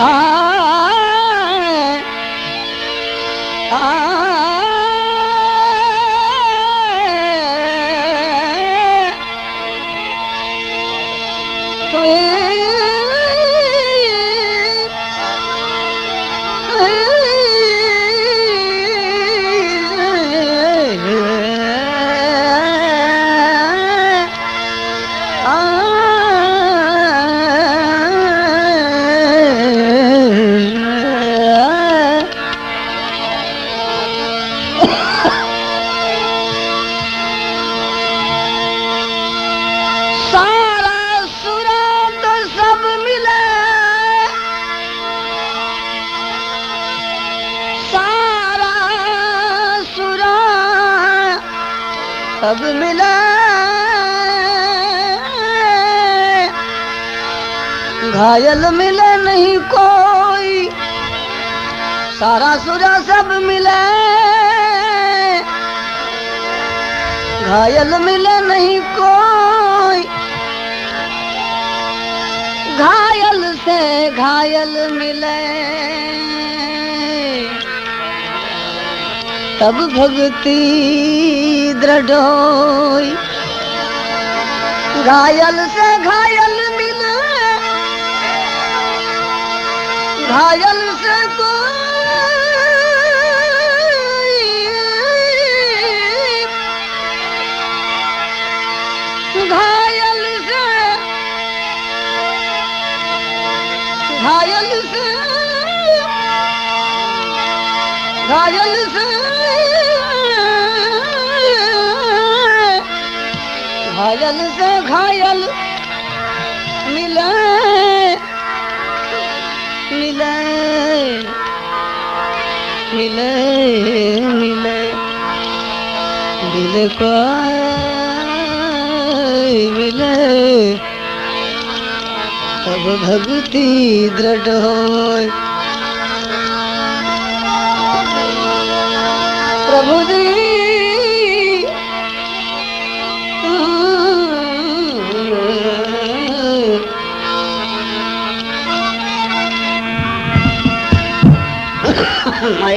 आ, आ, आ, सब मिला? घायल मिले नहीं कोई, सारा सुरा सब मिले। घायल मिले नहीं कोई, घायल से घायल मिले। तब भक्ति दृढ़ घायल से घायल मिले। घायल से कोई। घायल से घायल से घायल से घायल से घायल मिले मिले मिले मिले। दिल को मिले। तब भक्ति दृढ़ होय प्रभु जी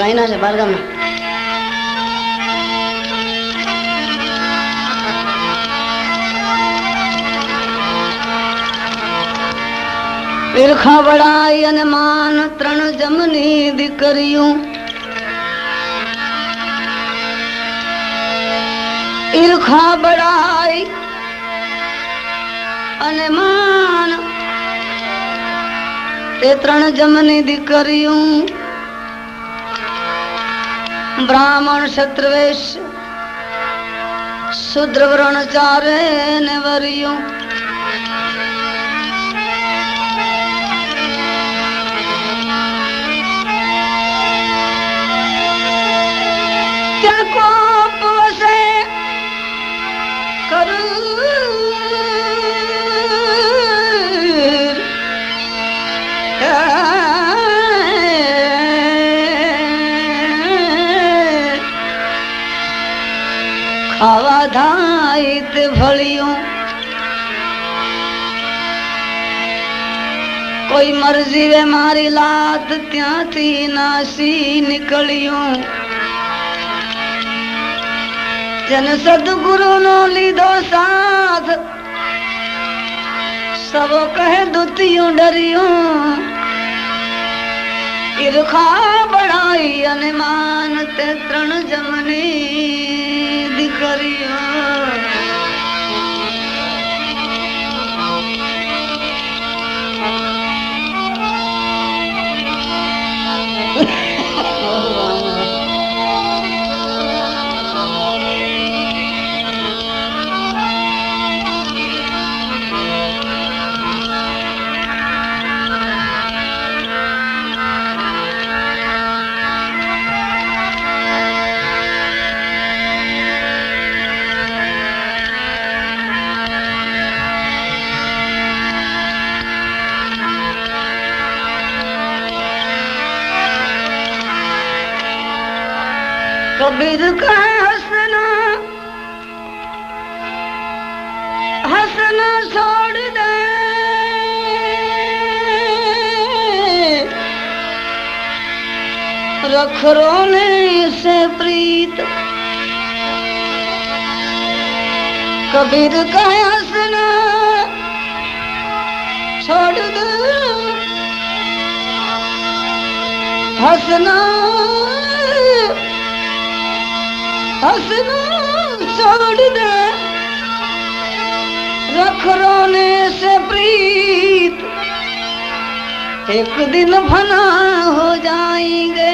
daga છે બારગામ bayar gamna અને માન ત્રણ જમની દીકરીયું ઈરખા બડાઈ અને માન એ ત્રણ જમની દીકરીયું ब्राह्मण शत्रुवेश शूद्र वरुणचारे ने वरियो। अवधायित भलियों। कोई मर्ज़ी वे मारी लात त्या थी नासी निकलियों जन सदगुरु नो लीधो साथ, सब कहे दुतियों डरियों। ईरखा बढ़ाई अनमान ते तृण जमनी। करिया कबीर का हंसना। हंसना छोड़ दे। रखरोने से प्रीत। कबीर का हंसना छोड़ दे। हंसना छोड़ दे। रख रोने से प्रीत। एक दिन भना हो जाएँगे।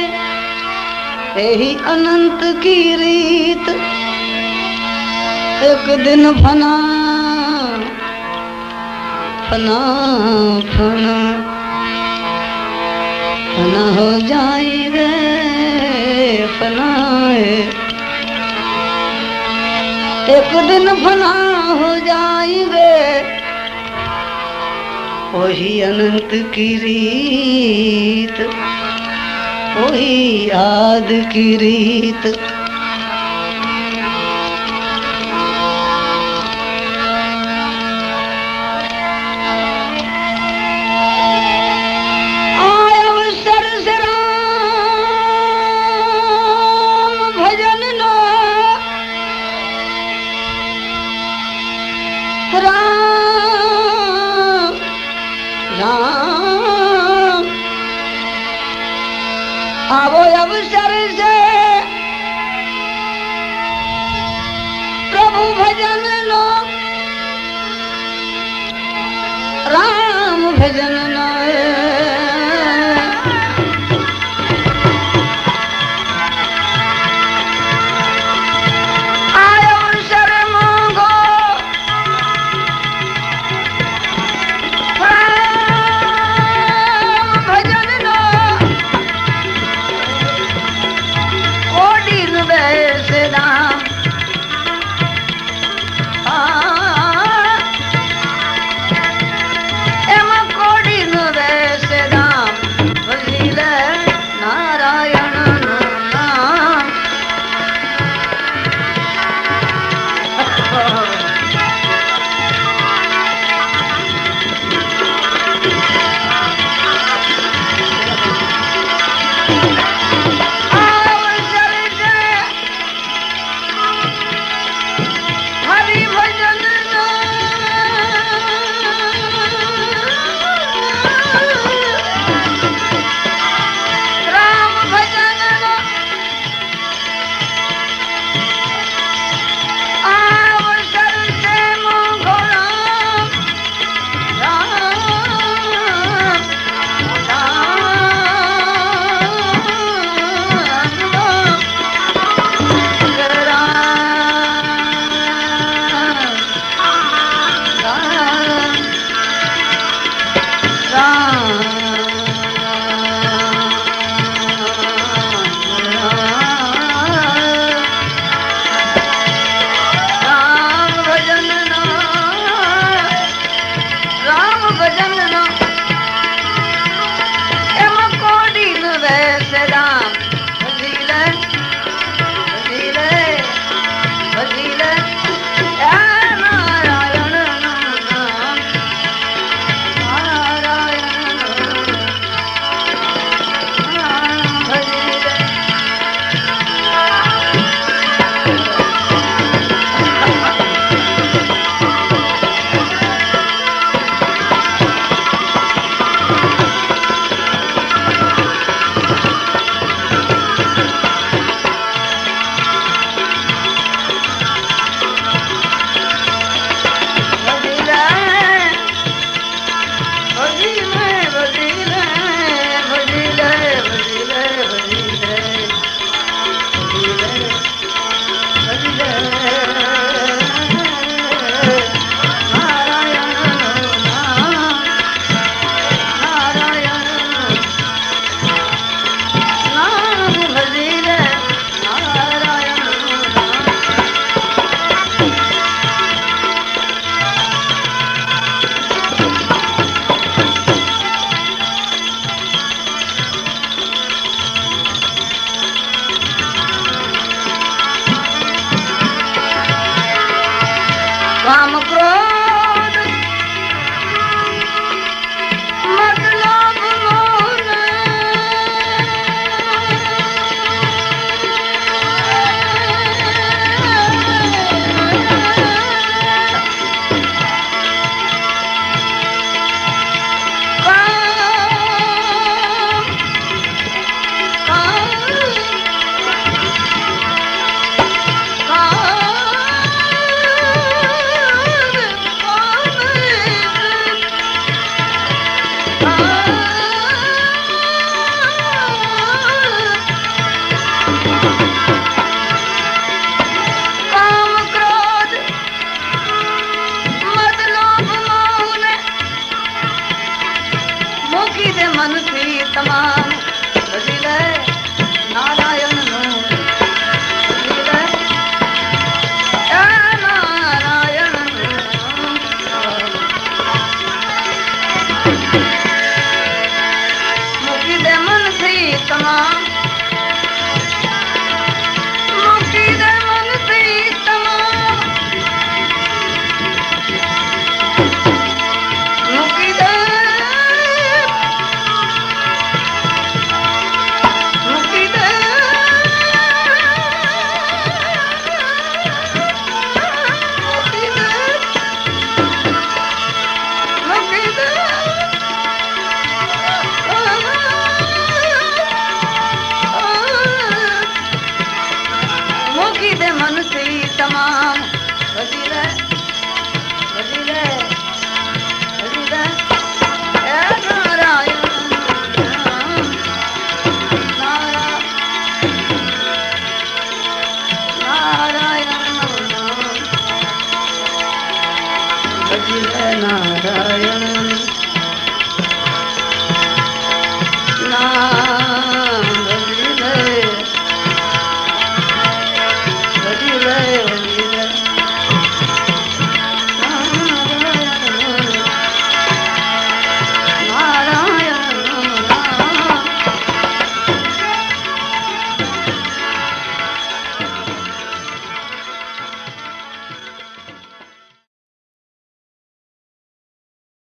यही अनंत की रीत। एक दिन फना फना फना फना हो जाएँगे। फना एक दिन फना हो जाएँगे वही अनंत की रीत वही याद की रीत। ભજન લો. રામ ભજન